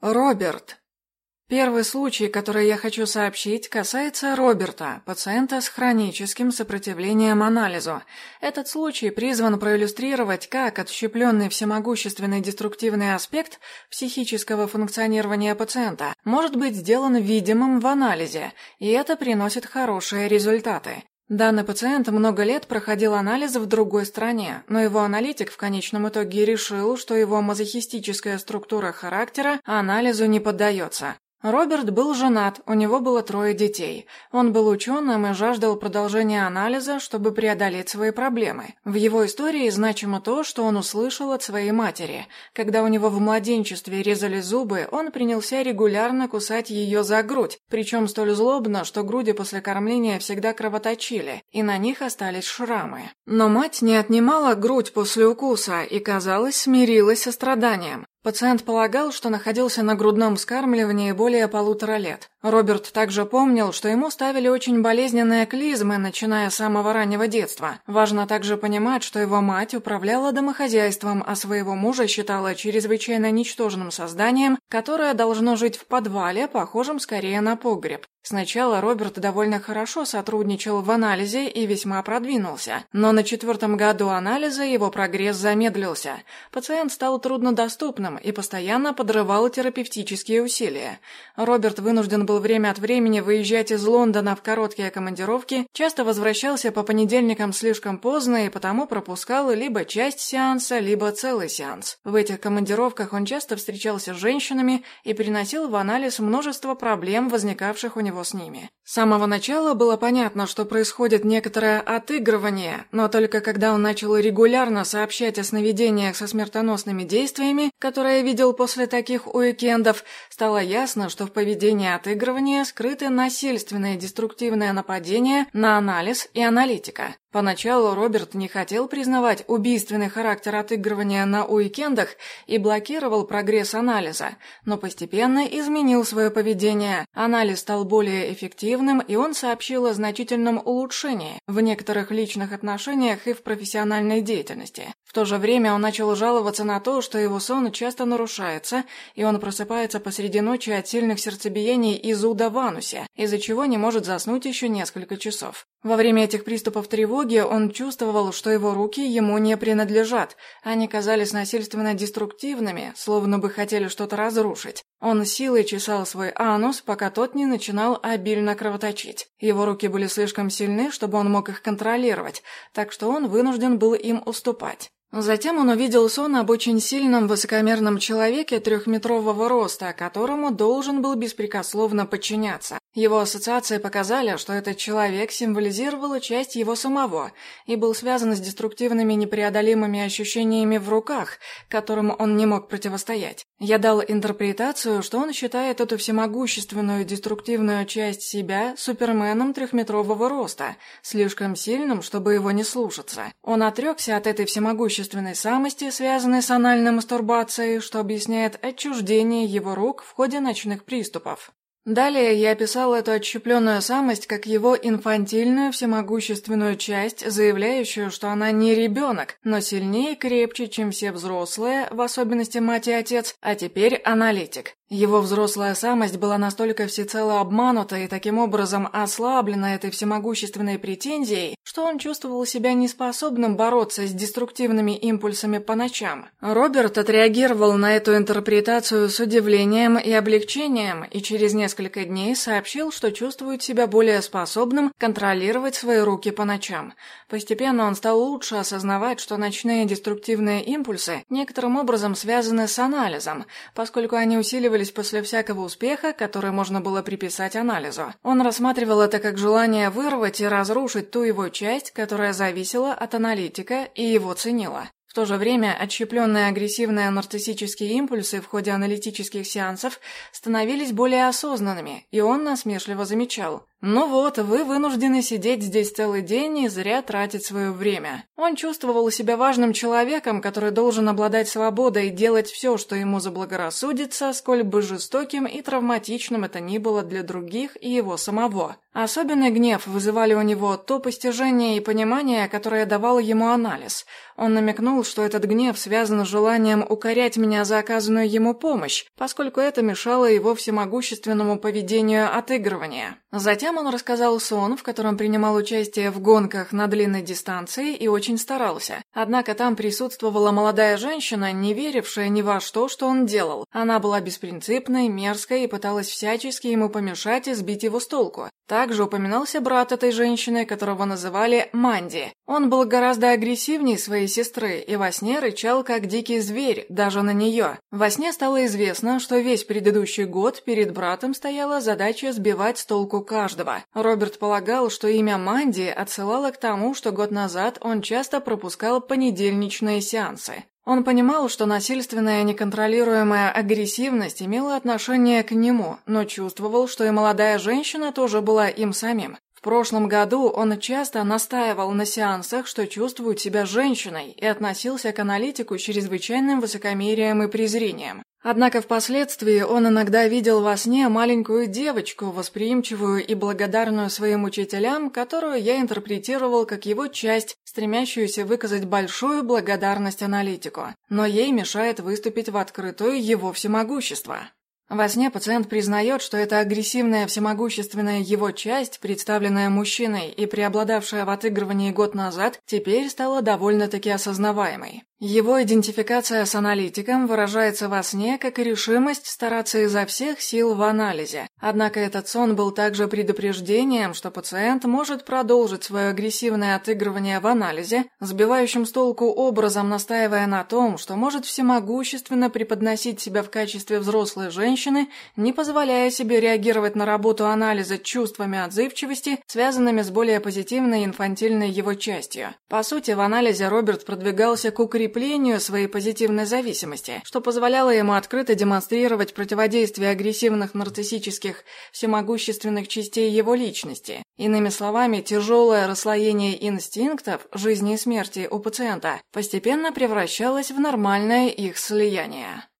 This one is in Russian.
Роберт. Первый случай, который я хочу сообщить, касается Роберта, пациента с хроническим сопротивлением анализу. Этот случай призван проиллюстрировать, как отщепленный всемогущественный деструктивный аспект психического функционирования пациента может быть сделан видимым в анализе, и это приносит хорошие результаты. Данный пациент много лет проходил анализы в другой стране, но его аналитик в конечном итоге решил, что его мазохистическая структура характера анализу не поддается. Роберт был женат, у него было трое детей. Он был ученым и жаждал продолжения анализа, чтобы преодолеть свои проблемы. В его истории значимо то, что он услышал от своей матери. Когда у него в младенчестве резали зубы, он принялся регулярно кусать ее за грудь, причем столь злобно, что груди после кормления всегда кровоточили, и на них остались шрамы. Но мать не отнимала грудь после укуса и, казалось, смирилась со страданием. Пациент полагал, что находился на грудном вскармливании более полутора лет. Роберт также помнил, что ему ставили очень болезненные клизмы, начиная с самого раннего детства. Важно также понимать, что его мать управляла домохозяйством, а своего мужа считала чрезвычайно ничтожным созданием, которое должно жить в подвале, похожем скорее на погреб. Сначала Роберт довольно хорошо сотрудничал в анализе и весьма продвинулся, но на четвертом году анализа его прогресс замедлился. Пациент стал труднодоступным и постоянно подрывал терапевтические усилия. Роберт вынужден был время от времени выезжать из Лондона в короткие командировки, часто возвращался по понедельникам слишком поздно и потому пропускал либо часть сеанса, либо целый сеанс. В этих командировках он часто встречался с женщинами и приносил в анализ множество проблем, возникавших у него с ними. С самого начала было понятно, что происходит некоторое отыгрывание, но только когда он начал регулярно сообщать о сновидениях со смертоносными действиями, которые видел после таких уикендов, стало ясно, что в поведении отыгрывания скрыты насильственные деструктивные нападения на анализ и аналитика. Поначалу Роберт не хотел признавать убийственный характер отыгрывания на уикендах и блокировал прогресс анализа, но постепенно изменил свое поведение. Анализ стал более эффективным, и он сообщил о значительном улучшении в некоторых личных отношениях и в профессиональной деятельности. В то же время он начал жаловаться на то, что его сон часто нарушается, и он просыпается посреди ночи от сильных сердцебиений и зуда в анусе, из-за чего не может заснуть еще несколько часов. Во время этих приступов тревоги он чувствовал, что его руки ему не принадлежат. Они казались насильственно деструктивными, словно бы хотели что-то разрушить. Он силой чесал свой анус, пока тот не начинал обильно кровоточить. Его руки были слишком сильны, чтобы он мог их контролировать, так что он вынужден был им уступать. Затем он увидел сон об очень сильном высокомерном человеке трехметрового роста, которому должен был беспрекословно подчиняться. Его ассоциации показали, что этот человек символизировал часть его самого и был связан с деструктивными непреодолимыми ощущениями в руках, которым он не мог противостоять. Я дал интерпретацию, что он считает эту всемогущественную деструктивную часть себя суперменом трехметрового роста, слишком сильным, чтобы его не слушаться. Он отрекся от этой всемогущественной самости, связанной с анальной мастурбацией, что объясняет отчуждение его рук в ходе ночных приступов. Далее я описал эту отщепленную самость как его инфантильную всемогущественную часть, заявляющую, что она не ребенок, но сильнее и крепче, чем все взрослые, в особенности мать и отец, а теперь аналитик. Его взрослая самость была настолько всецело обманута и таким образом ослаблена этой всемогущественной претензией, что он чувствовал себя неспособным бороться с деструктивными импульсами по ночам. Роберт отреагировал на эту интерпретацию с удивлением и облегчением и через несколько дней сообщил, что чувствует себя более способным контролировать свои руки по ночам. Постепенно он стал лучше осознавать, что ночные деструктивные импульсы некоторым образом связаны с анализом, поскольку они усиливали появились после всякого успеха, который можно было приписать анализу. Он рассматривал это как желание вырвать и разрушить ту его часть, которая зависела от аналитика и его ценила. В то же время отщепленные агрессивные нарциссические импульсы в ходе аналитических сеансов становились более осознанными, и он насмешливо замечал. «Ну вот, вы вынуждены сидеть здесь целый день и зря тратить свое время». Он чувствовал себя важным человеком, который должен обладать свободой и делать все, что ему заблагорассудится, сколь бы жестоким и травматичным это ни было для других и его самого. Особенный гнев вызывали у него то постижение и понимание, которое давал ему анализ. Он намекнул, что этот гнев связан с желанием укорять меня за оказанную ему помощь, поскольку это мешало его всемогущественному поведению отыгрывания. Затем он рассказал сон, в котором принимал участие в гонках на длинной дистанции и очень старался. Однако там присутствовала молодая женщина, не верившая ни во что, что он делал. Она была беспринципной, мерзкой и пыталась всячески ему помешать и сбить его с толку. Также упоминался брат этой женщины, которого называли Манди. Он был гораздо агрессивнее своей сестры и во сне рычал, как дикий зверь, даже на нее. Во сне стало известно, что весь предыдущий год перед братом стояла задача сбивать с толку каждого. Роберт полагал, что имя Манди отсылало к тому, что год назад он часто пропускал понедельничные сеансы. Он понимал, что насильственная неконтролируемая агрессивность имела отношение к нему, но чувствовал, что и молодая женщина тоже была им самим. В прошлом году он часто настаивал на сеансах, что чувствует себя женщиной, и относился к аналитику чрезвычайным высокомерием и презрением. Однако впоследствии он иногда видел во сне маленькую девочку, восприимчивую и благодарную своим учителям, которую я интерпретировал как его часть, стремящуюся выказать большую благодарность аналитику, но ей мешает выступить в открытую его всемогущество. Во сне пациент признает, что эта агрессивная всемогущественная его часть, представленная мужчиной и преобладавшая в отыгрывании год назад, теперь стала довольно-таки осознаваемой. Его идентификация с аналитиком выражается во сне как и решимость стараться изо всех сил в анализе. Однако этот сон был также предупреждением, что пациент может продолжить свое агрессивное отыгрывание в анализе, сбивающим с толку образом настаивая на том, что может всемогущественно преподносить себя в качестве взрослой женщины, не позволяя себе реагировать на работу анализа чувствами отзывчивости, связанными с более позитивной инфантильной его частью. По сути, в анализе Роберт продвигался к укреплению укреплению своей позитивной зависимости, что позволяло ему открыто демонстрировать противодействие агрессивных нарциссических всемогущественных частей его личности. Иными словами, тяжелое расслоение инстинктов жизни и смерти у пациента постепенно превращалось в нормальное их слияние.